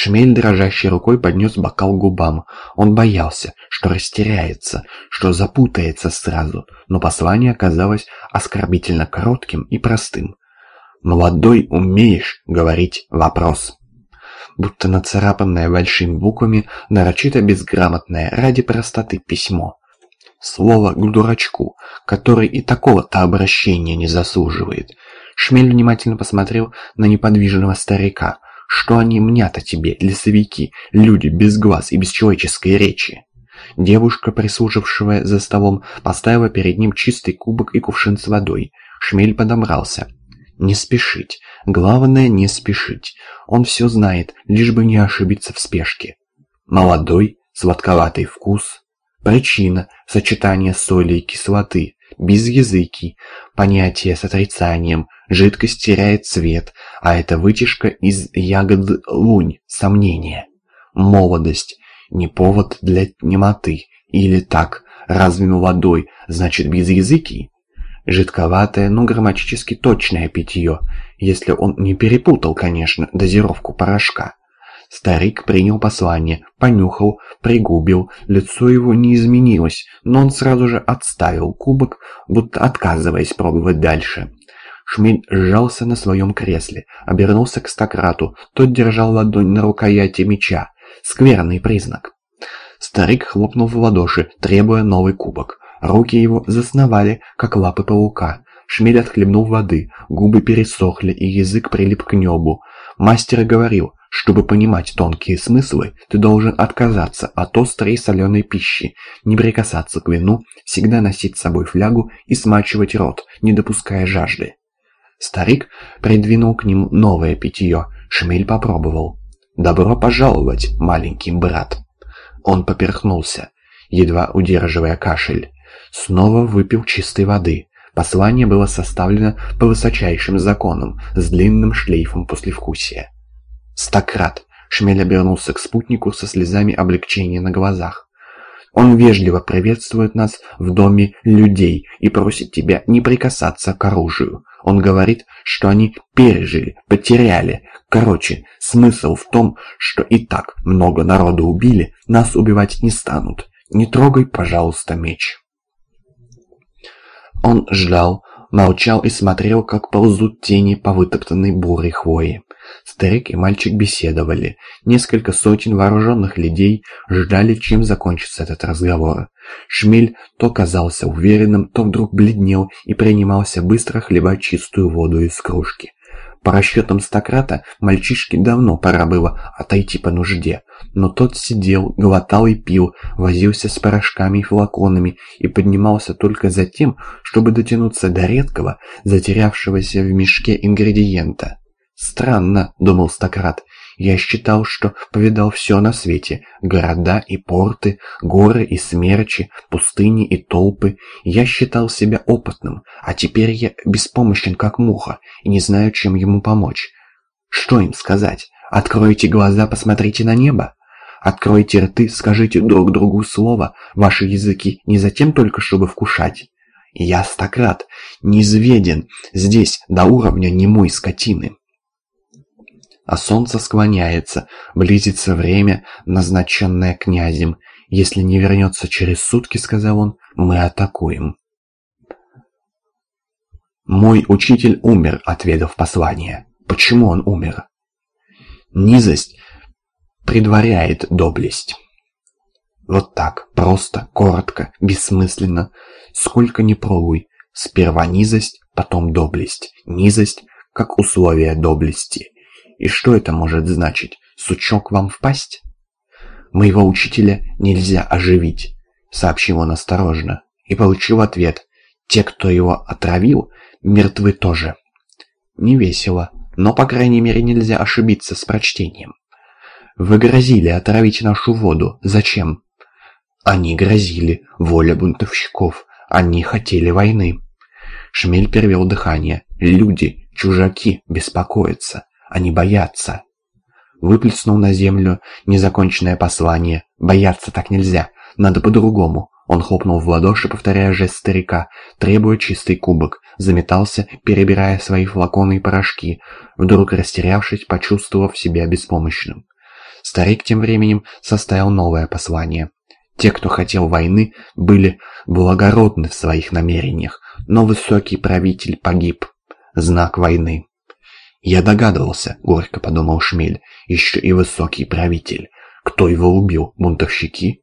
Шмель дрожащей рукой поднес бокал к губам. Он боялся, что растеряется, что запутается сразу, но послание оказалось оскорбительно коротким и простым. «Молодой умеешь говорить вопрос» будто нацарапанное большими буквами, нарочито безграмотное ради простоты письмо. Слово к дурачку, который и такого-то обращения не заслуживает. Шмель внимательно посмотрел на неподвижного старика. Что они мнят о тебе, лесовики, люди без глаз и без человеческой речи? Девушка, прислужившая за столом, поставила перед ним чистый кубок и кувшин с водой. Шмель подобрался. Не спешить. Главное не спешить. Он все знает, лишь бы не ошибиться в спешке. Молодой, сладковатый вкус. Причина – сочетание соли и кислоты. Безязыкий. Понятие с отрицанием. Жидкость теряет цвет, а это вытяжка из ягод лунь. Сомнение. Молодость. Не повод для немоты. Или так, разве молодой, значит безязыкий? Жидковатое, но грамматически точное питье, если он не перепутал, конечно, дозировку порошка. Старик принял послание, понюхал, пригубил, лицо его не изменилось, но он сразу же отставил кубок, будто отказываясь пробовать дальше. Шмель сжался на своем кресле, обернулся к стократу, тот держал ладонь на рукояти меча. Скверный признак. Старик хлопнул в ладоши, требуя новый кубок. Руки его засновали, как лапы паука. Шмель отхлебнул воды, губы пересохли и язык прилип к небу. Мастер говорил, чтобы понимать тонкие смыслы, ты должен отказаться от острой соленой пищи, не прикасаться к вину, всегда носить с собой флягу и смачивать рот, не допуская жажды. Старик придвинул к ним новое питье, Шмель попробовал. «Добро пожаловать, маленький брат!» Он поперхнулся, едва удерживая кашель. Снова выпил чистой воды. Послание было составлено по высочайшим законам, с длинным шлейфом послевкусия. «Стократ!» — Шмель обернулся к спутнику со слезами облегчения на глазах. «Он вежливо приветствует нас в доме людей и просит тебя не прикасаться к оружию. Он говорит, что они пережили, потеряли. Короче, смысл в том, что и так много народу убили, нас убивать не станут. Не трогай, пожалуйста, меч». Он ждал, молчал и смотрел, как ползут тени по вытоптанной бурой хвои. Старик и мальчик беседовали. Несколько сотен вооруженных людей ждали, чем закончится этот разговор. Шмель то казался уверенным, то вдруг бледнел и принимался быстро хлебать чистую воду из кружки. По расчетам Стократа, мальчишке давно пора было отойти по нужде, но тот сидел, глотал и пил, возился с порошками и флаконами и поднимался только за тем, чтобы дотянуться до редкого, затерявшегося в мешке ингредиента. «Странно», — думал Стократ, я считал, что повидал все на свете. Города и порты, горы и смерчи, пустыни и толпы. Я считал себя опытным, а теперь я беспомощен, как муха, и не знаю, чем ему помочь. Что им сказать? Откройте глаза, посмотрите на небо. Откройте рты, скажите друг другу слово. Ваши языки не затем только, чтобы вкушать. Я стократ, неизведен, здесь до уровня немой скотины а солнце склоняется, близится время, назначенное князем. Если не вернется через сутки, сказал он, мы атакуем. Мой учитель умер, ответив послание. Почему он умер? Низость предваряет доблесть. Вот так, просто, коротко, бессмысленно. Сколько ни пробуй. Сперва низость, потом доблесть. Низость как условие доблести. И что это может значить? Сучок вам в пасть? Моего учителя нельзя оживить, сообщил он осторожно, и получил ответ. Те, кто его отравил, мертвы тоже. Не весело, но, по крайней мере, нельзя ошибиться с прочтением. Вы грозили отравить нашу воду. Зачем? Они грозили. Воля бунтовщиков. Они хотели войны. Шмель перевел дыхание. Люди, чужаки, беспокоятся. Они боятся. Выплеснул на землю незаконченное послание. Бояться так нельзя. Надо по-другому. Он хлопнул в ладоши, повторяя жест старика, требуя чистый кубок. Заметался, перебирая свои флаконы и порошки, вдруг растерявшись, почувствовав себя беспомощным. Старик тем временем составил новое послание. Те, кто хотел войны, были благородны в своих намерениях, но высокий правитель погиб. Знак войны. «Я догадывался», — горько подумал Шмель, — «еще и высокий правитель. Кто его убил, бунтовщики?»